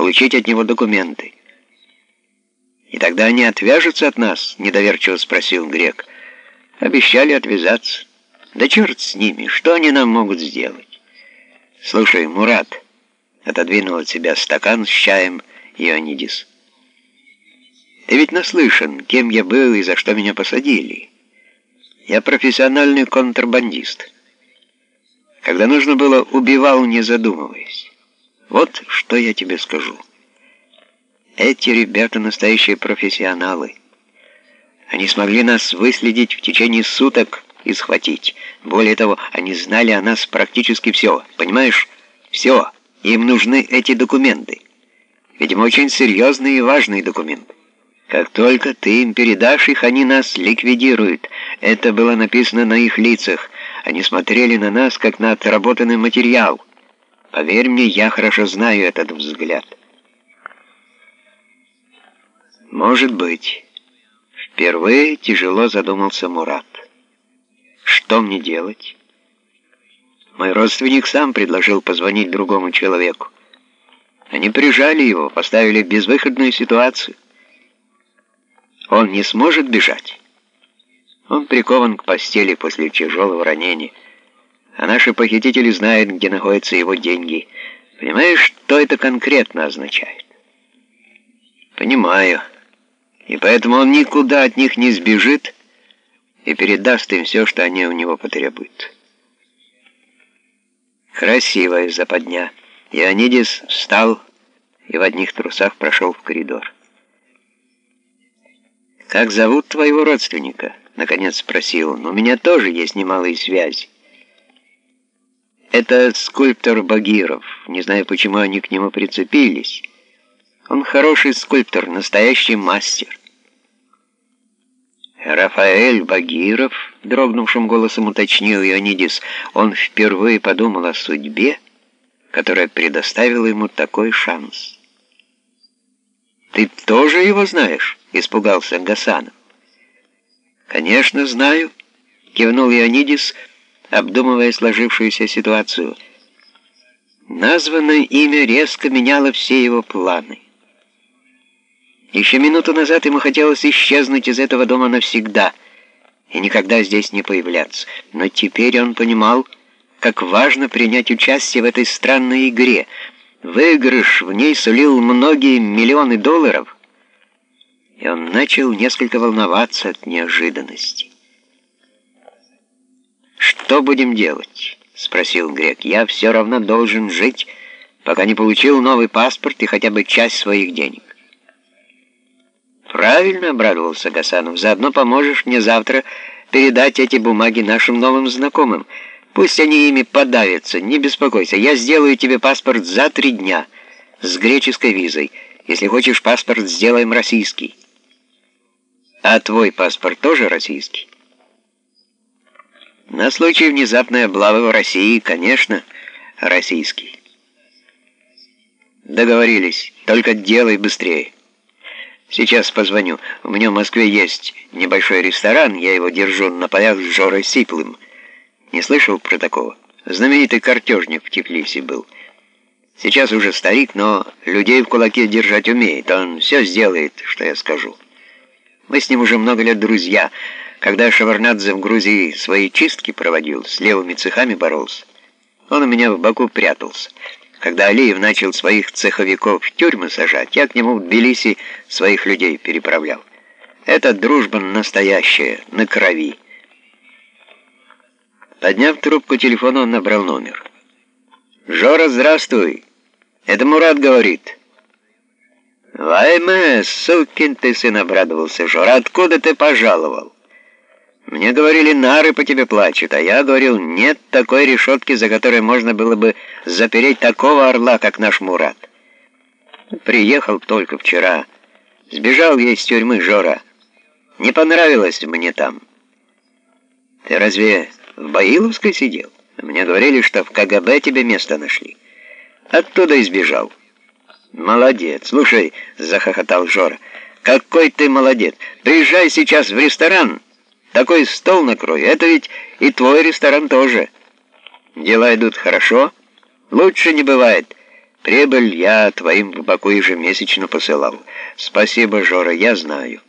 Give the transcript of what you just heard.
получить от него документы. «И тогда они отвяжутся от нас?» — недоверчиво спросил Грек. «Обещали отвязаться. Да черт с ними, что они нам могут сделать?» «Слушай, Мурат», — отодвинул от себя стакан с чаем Ионидис. «Ты ведь наслышан, кем я был и за что меня посадили. Я профессиональный контрабандист. Когда нужно было, убивал, не задумываясь. Вот что я тебе скажу». Эти ребята настоящие профессионалы. Они смогли нас выследить в течение суток и схватить. Более того, они знали о нас практически все. Понимаешь? Все. Им нужны эти документы. Видимо, очень серьезные и важные документы. Как только ты им передашь их, они нас ликвидируют. Это было написано на их лицах. Они смотрели на нас, как на отработанный материал. Поверь мне, я хорошо знаю этот взгляд. Может быть. Впервые тяжело задумался Мурат. Что мне делать? Мой родственник сам предложил позвонить другому человеку. Они прижали его, поставили в безвыходную ситуацию. Он не сможет бежать. Он прикован к постели после тяжелого ранения. А наши похитители знают, где находятся его деньги. Понимаешь, что это конкретно означает? Понимаю и поэтому он никуда от них не сбежит и передаст им все, что они у него потребуют. Красивая западня. Ионидис встал и в одних трусах прошел в коридор. «Как зовут твоего родственника?» — наконец спросил он. «У меня тоже есть немалые связи». «Это скульптор Багиров. Не знаю, почему они к нему прицепились. Он хороший скульптор, настоящий мастер». «Рафаэль Багиров», — дрогнувшим голосом уточнил Ионидис, он впервые подумал о судьбе, которая предоставила ему такой шанс. «Ты тоже его знаешь?» — испугался Гасанов. «Конечно, знаю», — кивнул Ионидис, обдумывая сложившуюся ситуацию. Названное имя резко меняло все его планы. Еще минуту назад ему хотелось исчезнуть из этого дома навсегда и никогда здесь не появляться. Но теперь он понимал, как важно принять участие в этой странной игре. Выигрыш в ней сулил многие миллионы долларов, и он начал несколько волноваться от неожиданности. «Что будем делать?» — спросил Грек. «Я все равно должен жить, пока не получил новый паспорт и хотя бы часть своих денег». «Правильно», — обрадовался Гасанов, — «заодно поможешь мне завтра передать эти бумаги нашим новым знакомым. Пусть они ими подавятся, не беспокойся. Я сделаю тебе паспорт за три дня с греческой визой. Если хочешь паспорт, сделаем российский». «А твой паспорт тоже российский?» «На случай внезапной облавы в России, конечно, российский». «Договорились, только делай быстрее». Сейчас позвоню. У меня в Москве есть небольшой ресторан, я его держу на полях с Жорой Сиплым. Не слышал про такого? Знаменитый картежник в Тифлисе был. Сейчас уже старик, но людей в кулаке держать умеет. Он все сделает, что я скажу. Мы с ним уже много лет друзья. Когда Шаварнадзе в Грузии свои чистки проводил, с левыми цехами боролся, он у меня в Баку прятался. Когда Алиев начал своих цеховиков в тюрьмы сажать, я к нему в Тбилиси своих людей переправлял. Это дружба настоящая, на крови. Подняв трубку телефона, он набрал номер. «Жора, здравствуй! Это Мурат говорит». «Вайме, сукин ты сын!» — обрадовался Жора. «Откуда ты пожаловал?» Мне говорили, нары по тебе плачут, а я говорил, нет такой решетки, за которой можно было бы запереть такого орла, как наш Мурат. Приехал только вчера. Сбежал я из тюрьмы, Жора. Не понравилось мне там. Ты разве в Баиловской сидел? Мне говорили, что в КГБ тебе место нашли. Оттуда избежал. Молодец. Слушай, захохотал Жора. Какой ты молодец. Приезжай сейчас в ресторан такой стол накрой, это ведь и твой ресторан тоже. Дела идут хорошо, лучше не бывает. Прибыль я твоим в Баку ежемесячно посылал. Спасибо, Жора, я знаю.